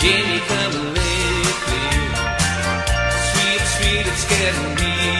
Jamie, come and live, live. Sweet, sweet, it's getting real.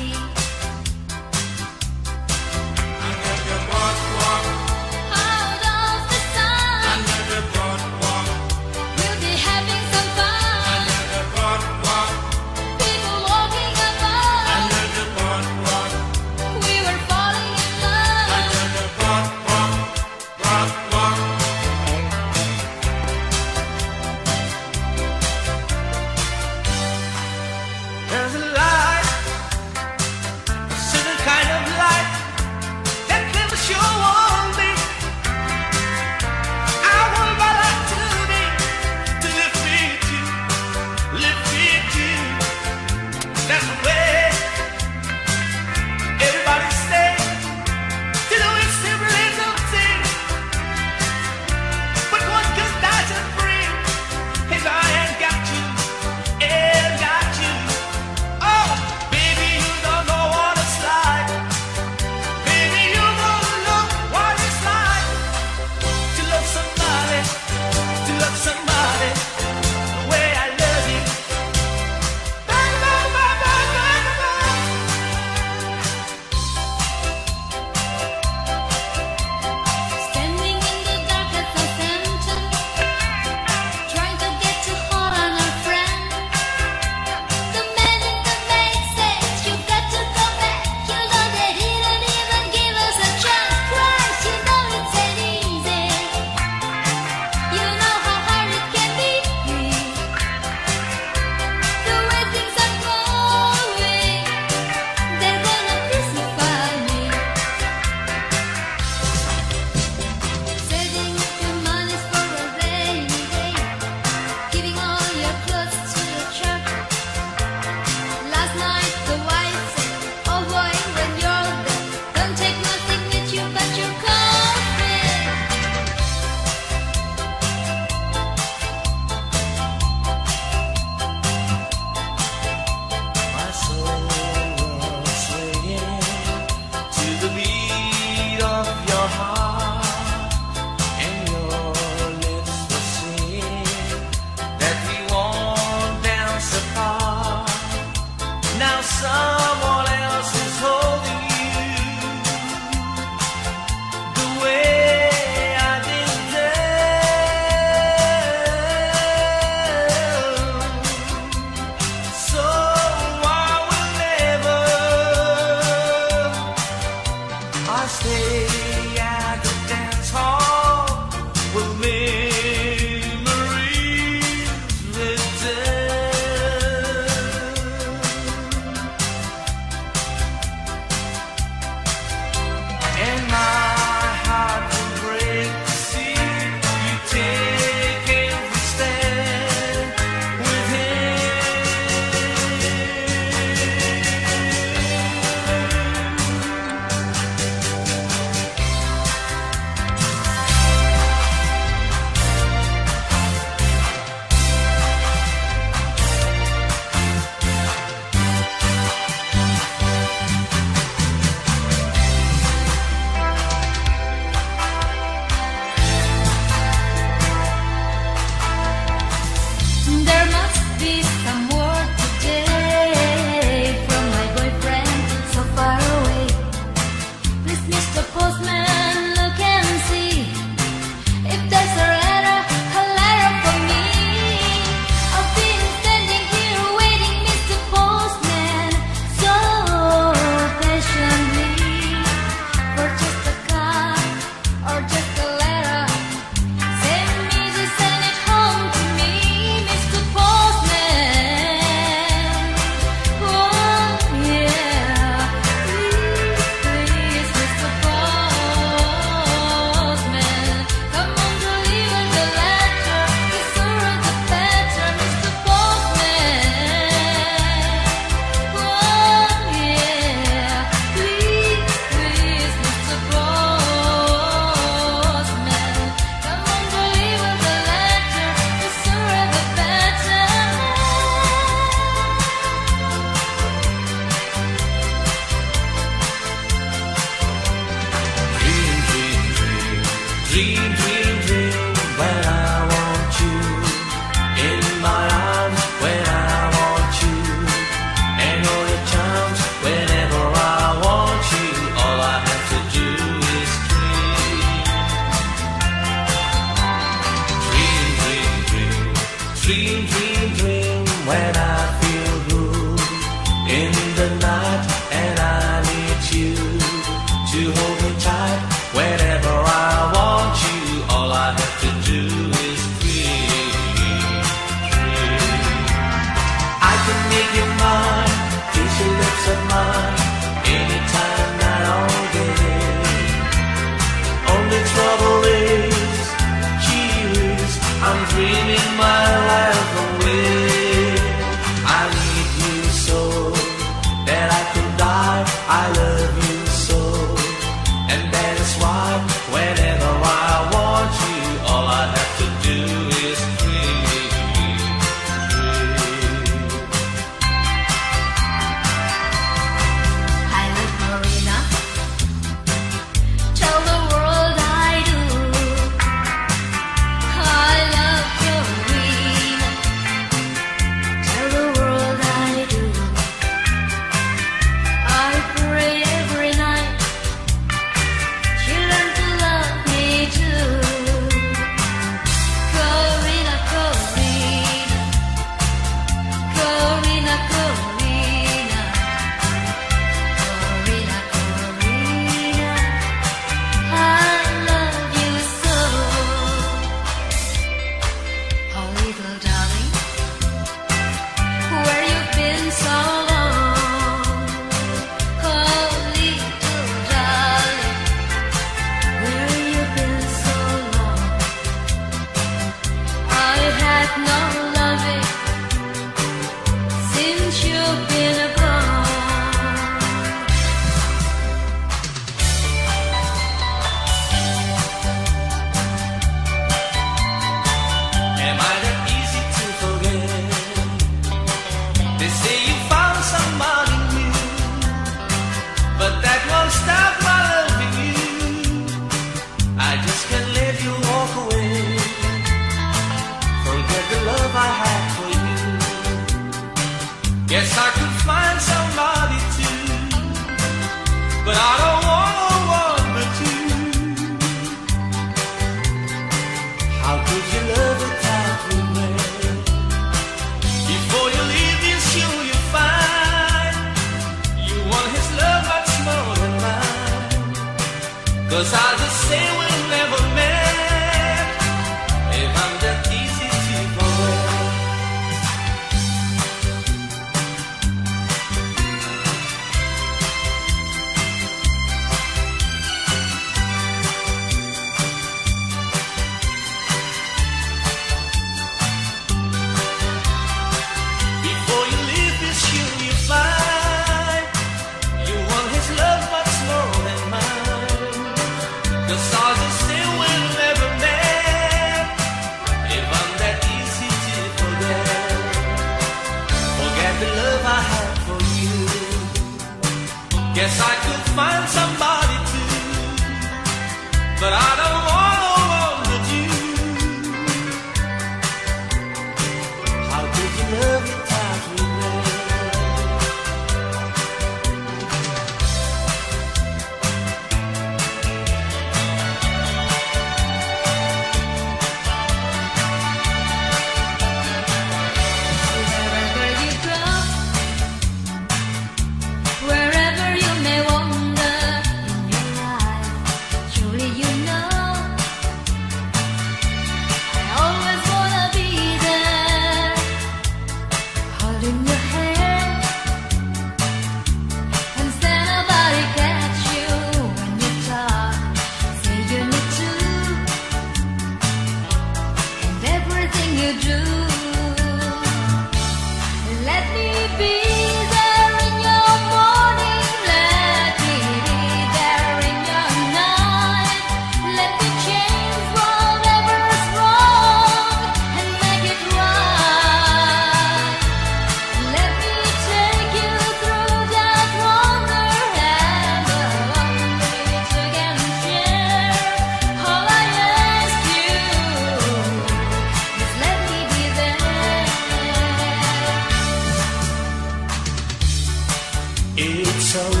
so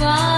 You'll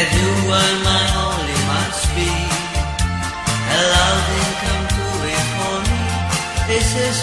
Do I my only must be? Come to for me. This is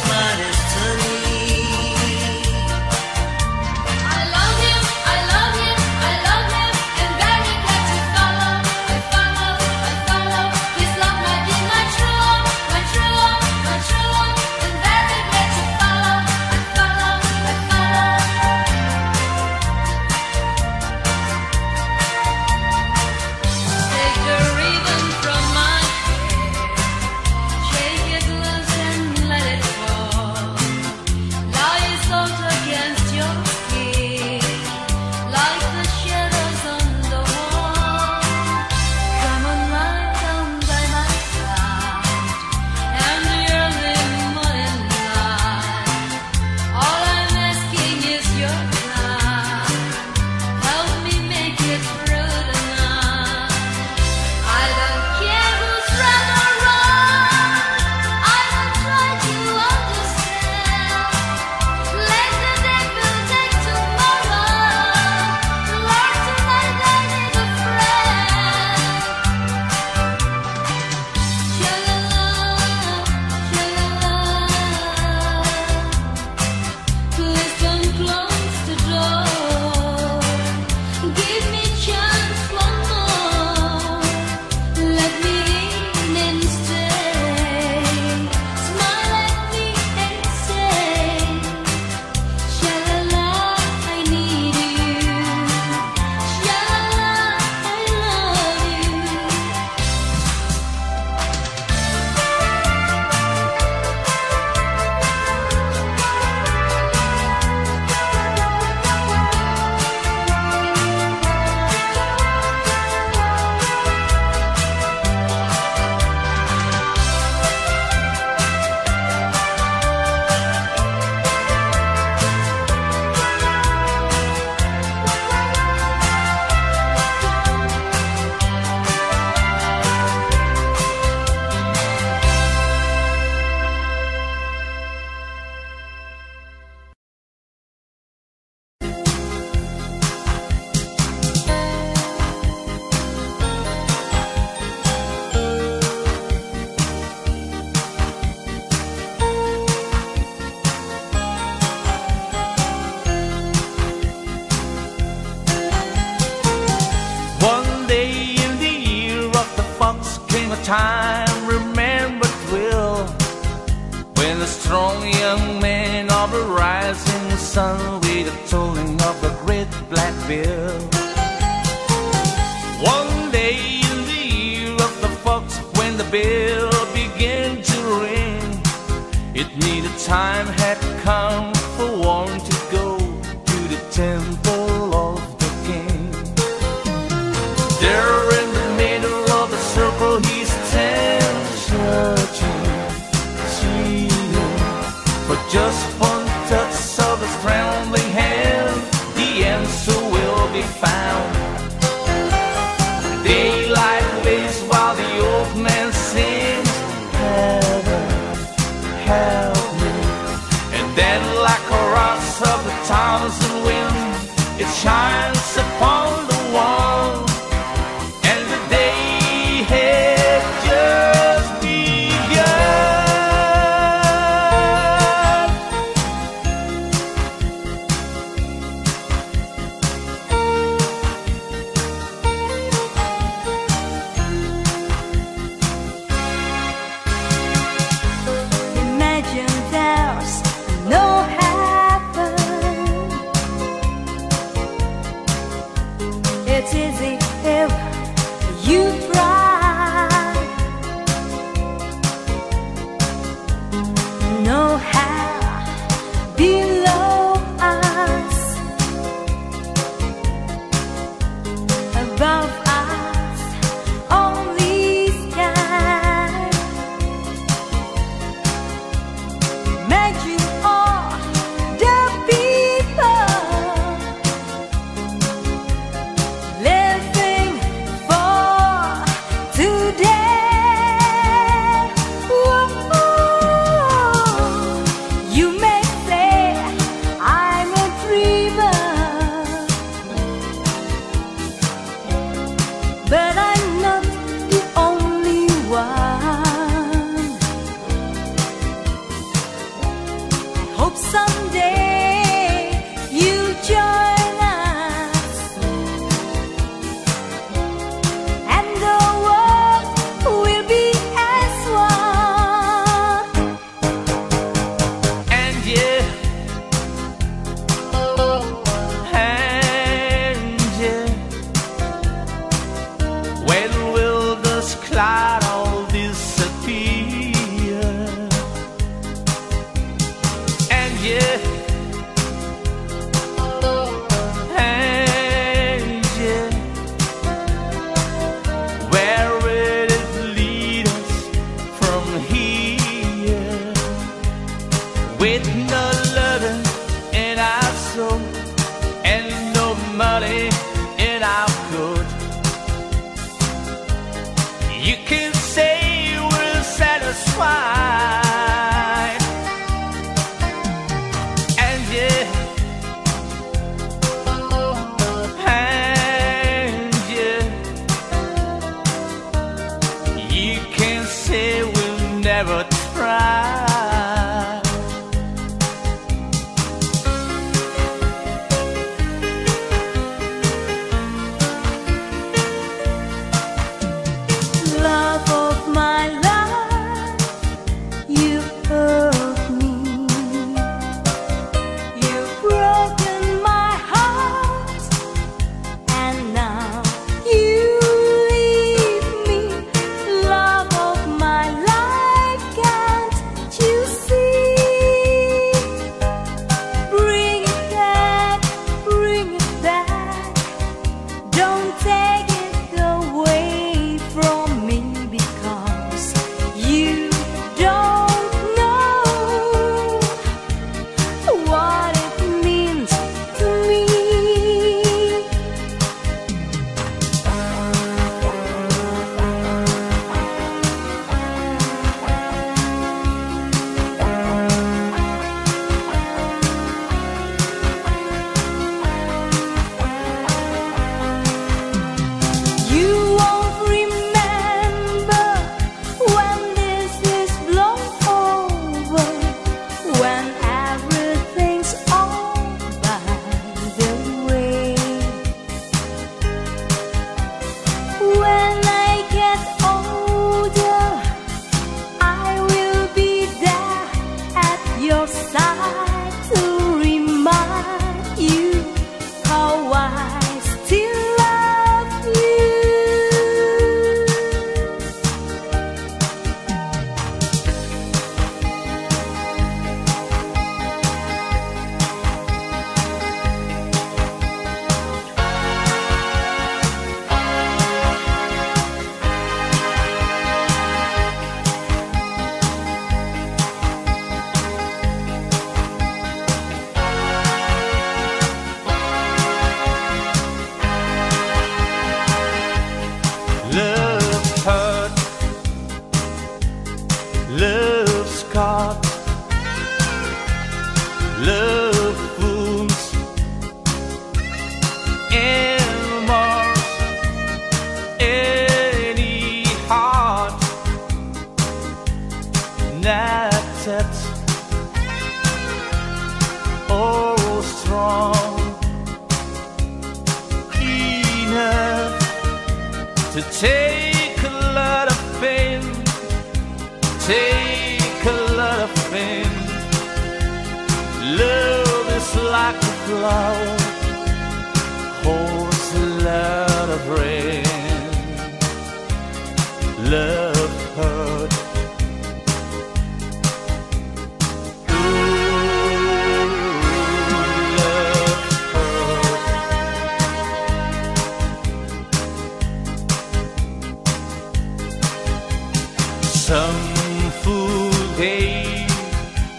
It needed time had come for warranty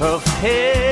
of happiness,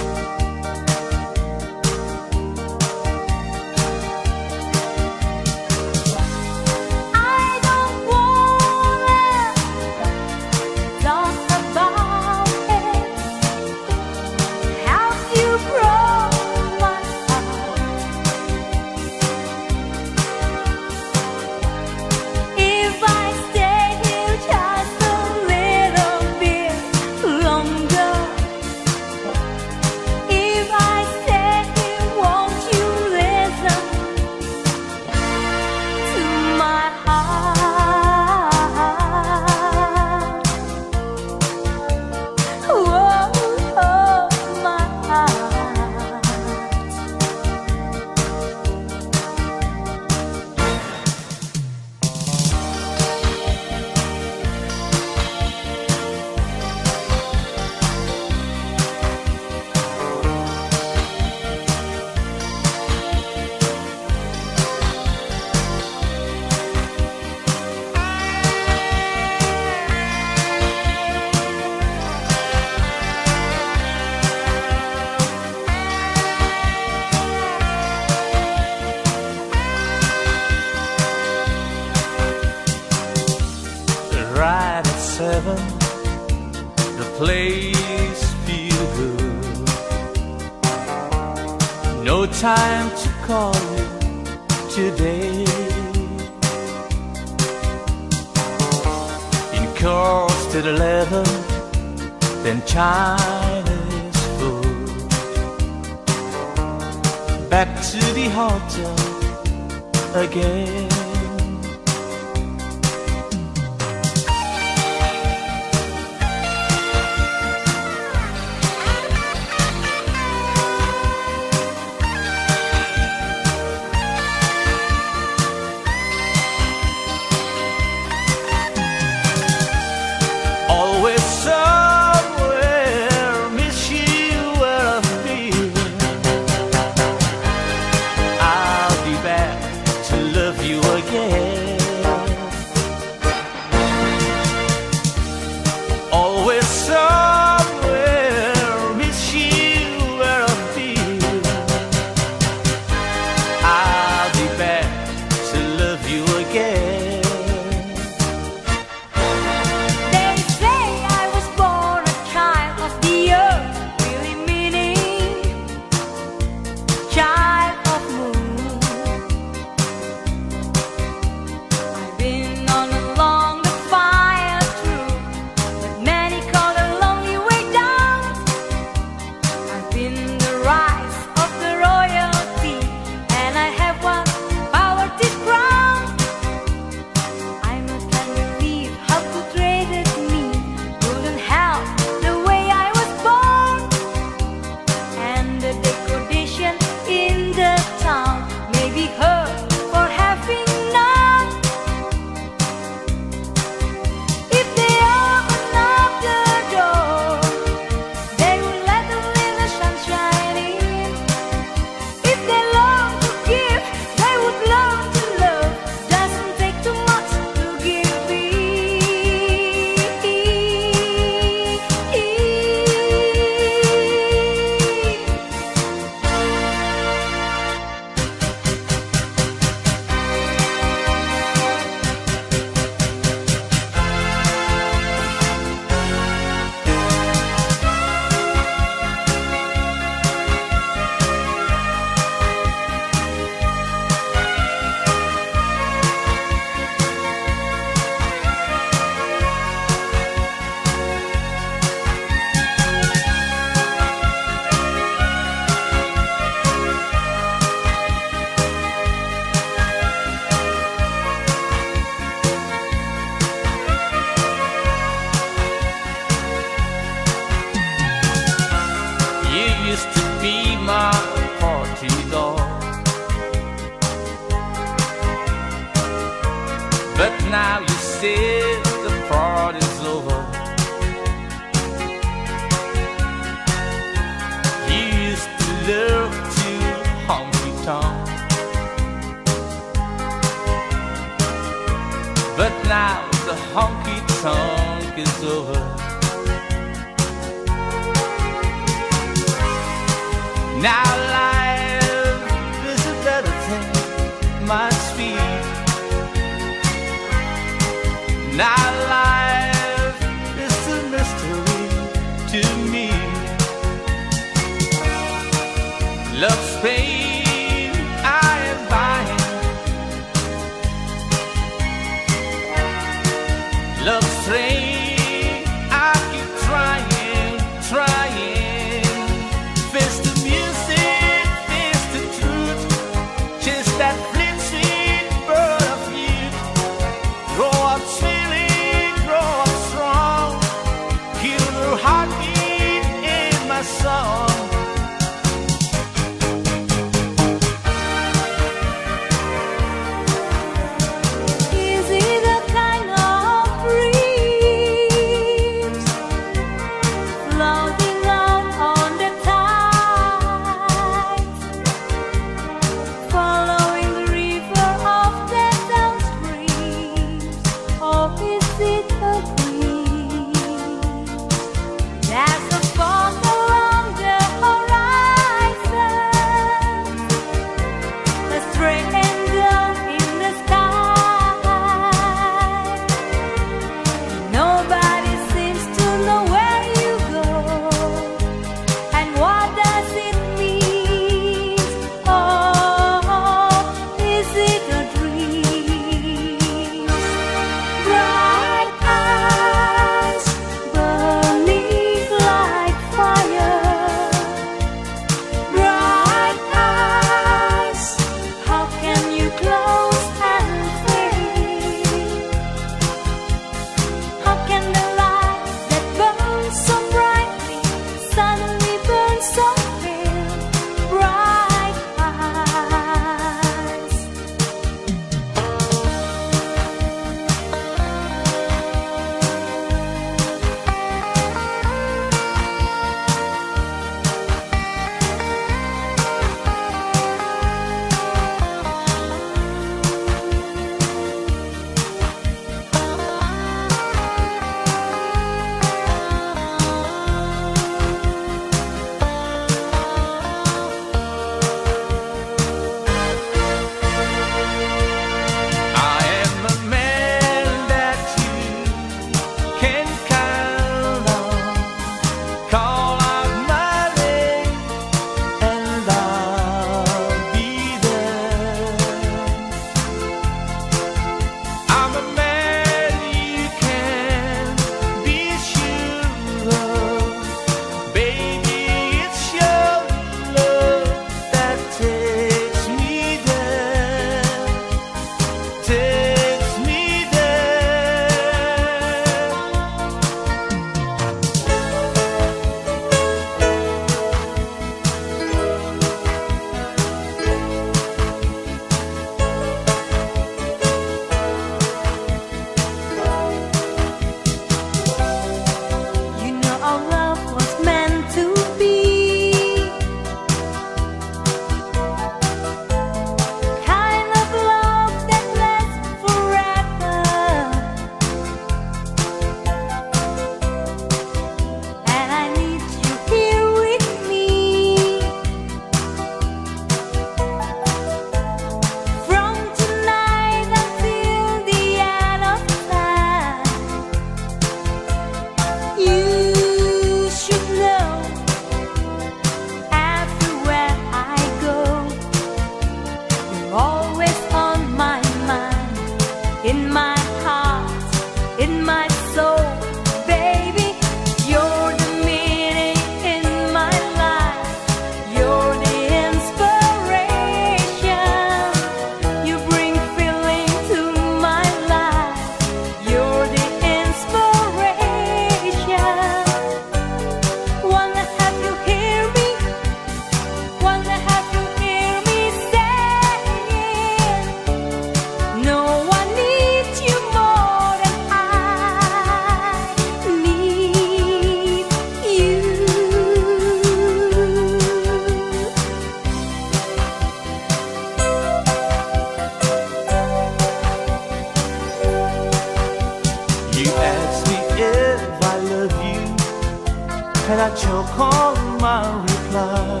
had a choke on my reply.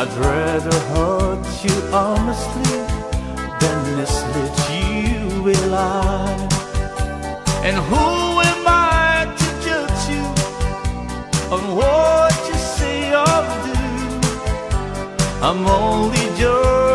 I'd rather hurt you honestly than mislead you with lie. And who am I to judge you on what you say or do? I'm only just.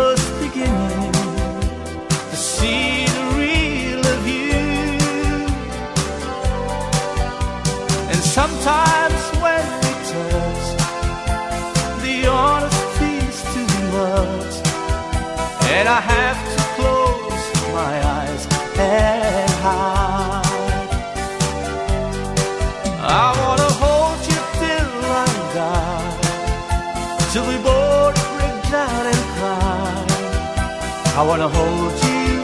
I wanna hold you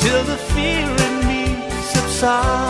till the fear in me subsides.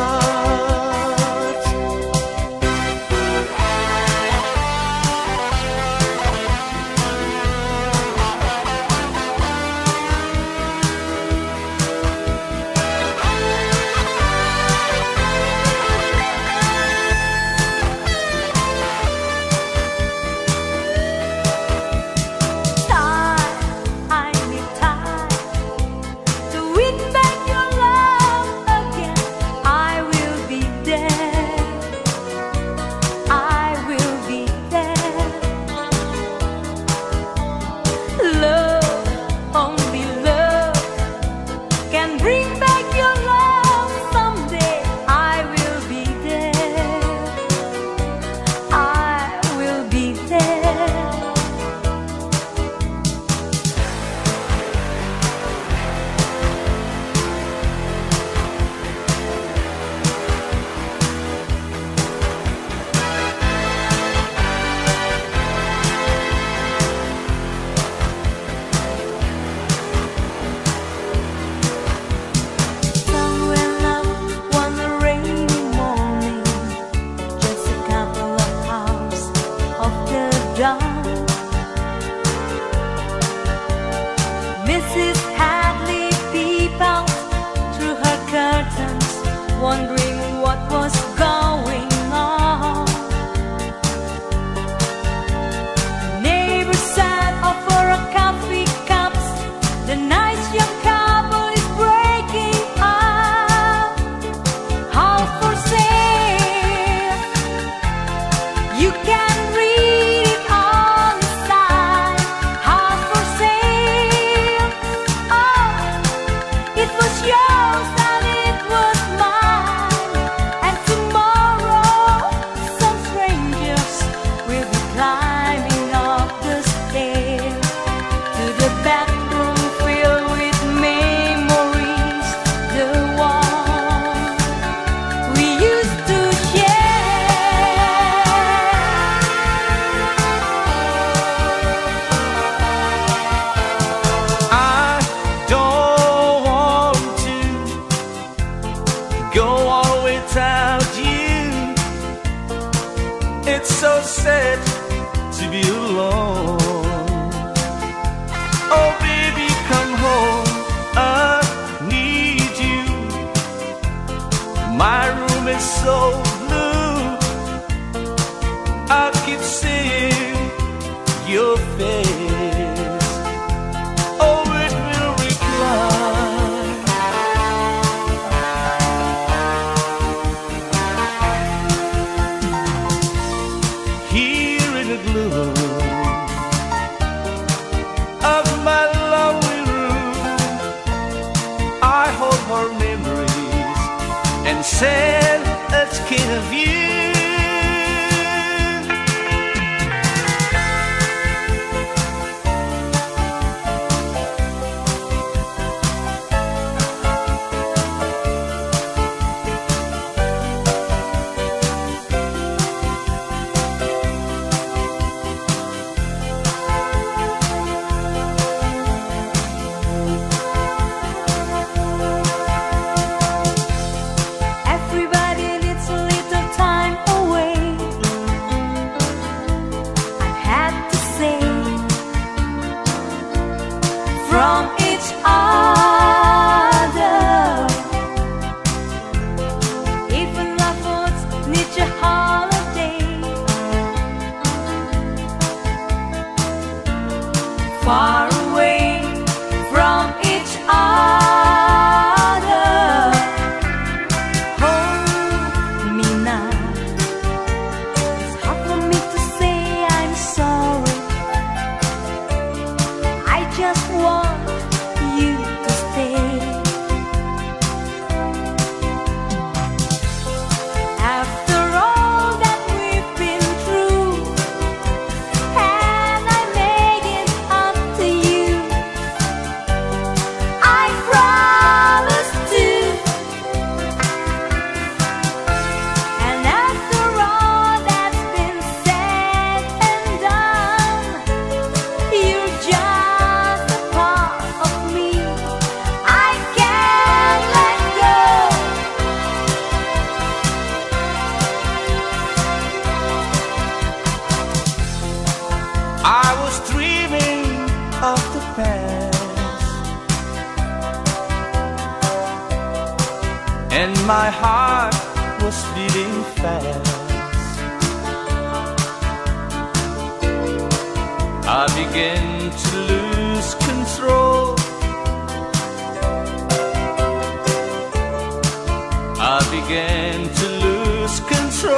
began to lose control.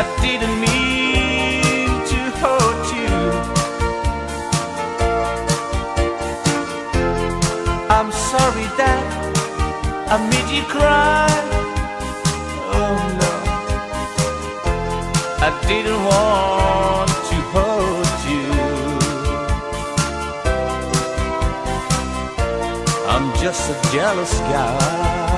I didn't mean to hurt you. I'm sorry that I made you cry. Oh no, I didn't want. jealous guy.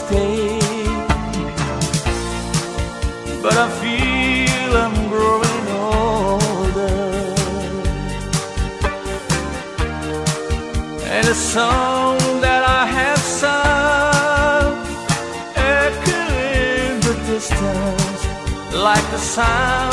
Stay, But I feel I'm growing older, and a song that I have sung echoing the distance like the sound.